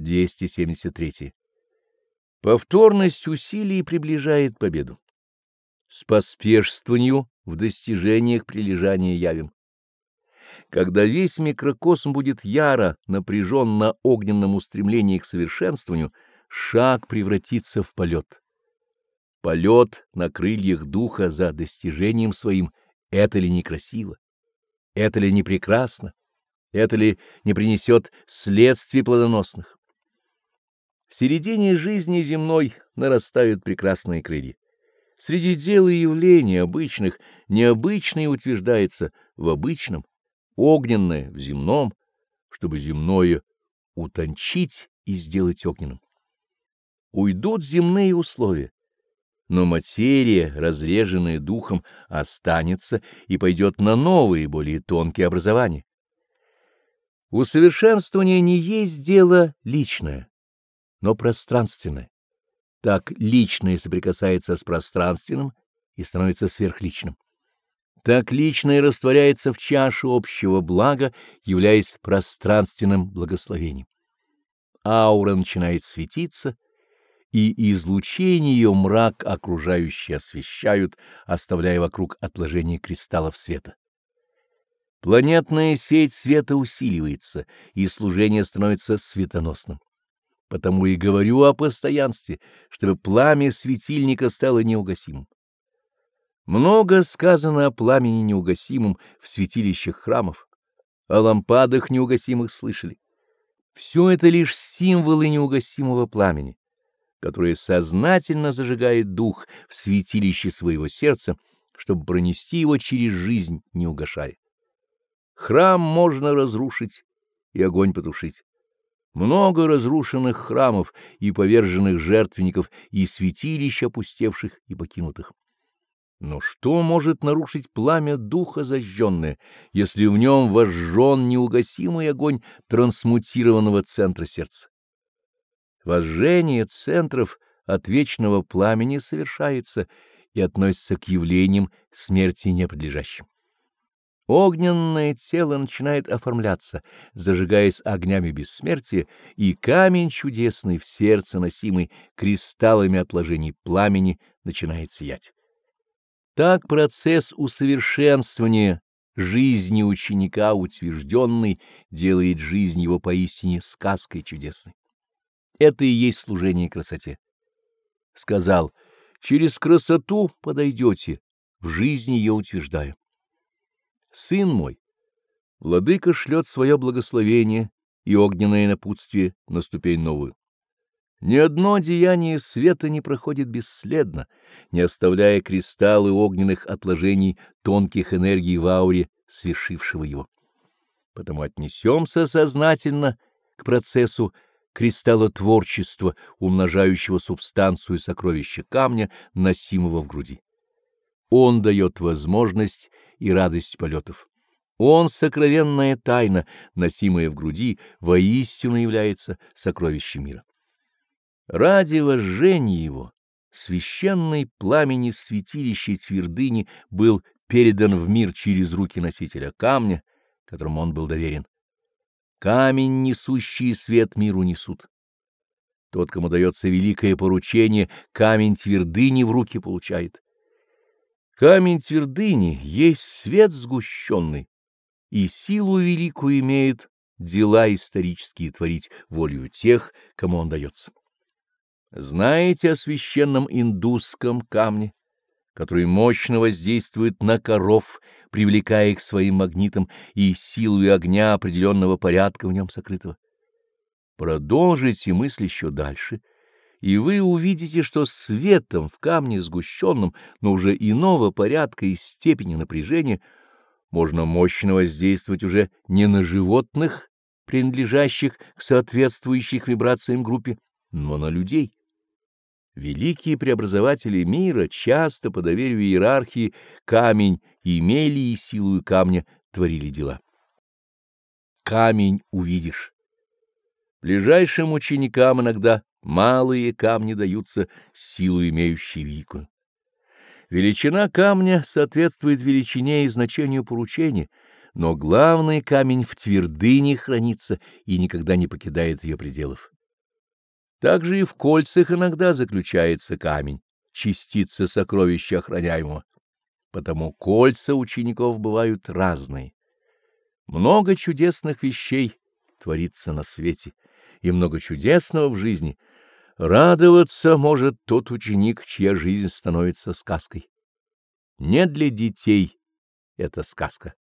273. Повторность усилий приближает победу. С поспешствованию в достижениях прилежания явим. Когда весь микрокосм будет яро напряжен на огненном устремлении к совершенствованию, шаг превратится в полет. Полет на крыльях духа за достижением своим — это ли не красиво? Это ли не прекрасно? Это ли не принесет следствий плодоносных? В середине жизни земной нарастают прекрасные крылья. Среди дел и явлений обычных необычное утверждается в обычном, огненное в земном, чтобы земное утончить и сделать огненным. Уйдут земные условия, но материя, разреженная духом, останется и пойдет на новые, более тонкие образования. Усовершенствование не есть дело личное но пространственное. Так личное соприкасается с пространственным и становится сверхличным. Так личное растворяется в чаше общего блага, являясь пространственным благословением. Аура начинает светиться, и излучение ее мрак окружающие освещают, оставляя вокруг отложения кристаллов света. Планетная сеть света усиливается, и служение становится светоносным. Потому и говорю о постоянстве, чтобы пламя светильника стало неугасимым. Много сказано о пламени неугасимом в святилищах храмов, о лампадах неугасимых слышали. Все это лишь символы неугасимого пламени, которое сознательно зажигает дух в святилище своего сердца, чтобы пронести его через жизнь, не угашая. Храм можно разрушить и огонь потушить. Много разрушенных храмов и поверженных жертвенников и святилищ опустевших и покинутых. Но что может нарушить пламя духа зажженное, если в нем возжжен неугасимый огонь трансмутированного центра сердца? Возжжение центров от вечного пламени совершается и относится к явлениям смерти неподлежащим. Огненное тело начинает оформляться, зажигаясь огнями бессмертия, и камень чудесный в сердце носимый кристаллами отложений пламени начинает сиять. Так процесс усовершенствования жизни ученика утвержденный делает жизнь его поистине сказкой чудесной. Это и есть служение красоте. Сказал, через красоту подойдете, в жизни ее утверждая. Сын мой, владыка шлет свое благословение и огненное напутствие на ступень новую. Ни одно деяние света не проходит бесследно, не оставляя кристаллы огненных отложений тонких энергий в ауре свершившего его. Потому отнесемся сознательно к процессу кристаллотворчества, умножающего субстанцию сокровища камня, носимого в груди. Он дает возможность и радость полетов. Он — сокровенная тайна, носимая в груди, воистину является сокровищем мира. Ради вожжения его священный пламени святилища твердыни был передан в мир через руки носителя камня, которому он был доверен. Камень, несущий свет миру, несут. Тот, кому дается великое поручение, камень твердыни в руки получает. Камень твердыни есть свет сгущенный, и силу великую имеет дела исторические творить волею тех, кому он дается. Знаете о священном индусском камне, который мощно воздействует на коров, привлекая их своим магнитом и силой огня определенного порядка в нем сокрытого? Продолжите мысль еще дальше — и вы увидите, что светом в камне сгущенном, но уже иного порядка и степени напряжения, можно мощно воздействовать уже не на животных, принадлежащих к соответствующих вибрациям группе, но на людей. Великие преобразователи мира часто по доверию иерархии камень имели и силою камня творили дела. Камень увидишь. Ближайшим ученикам иногда Малые камни даются силу имеющей великую. Величина камня соответствует величине и значению поручения, но главный камень в твердыне хранится и никогда не покидает ее пределов. Также и в кольцах иногда заключается камень, частица сокровища охраняемого. Потому кольца учеников бывают разные. Много чудесных вещей творится на свете, и много чудесного в жизни. Радоваться может тот ученик, чья жизнь становится сказкой. Не для детей это сказка,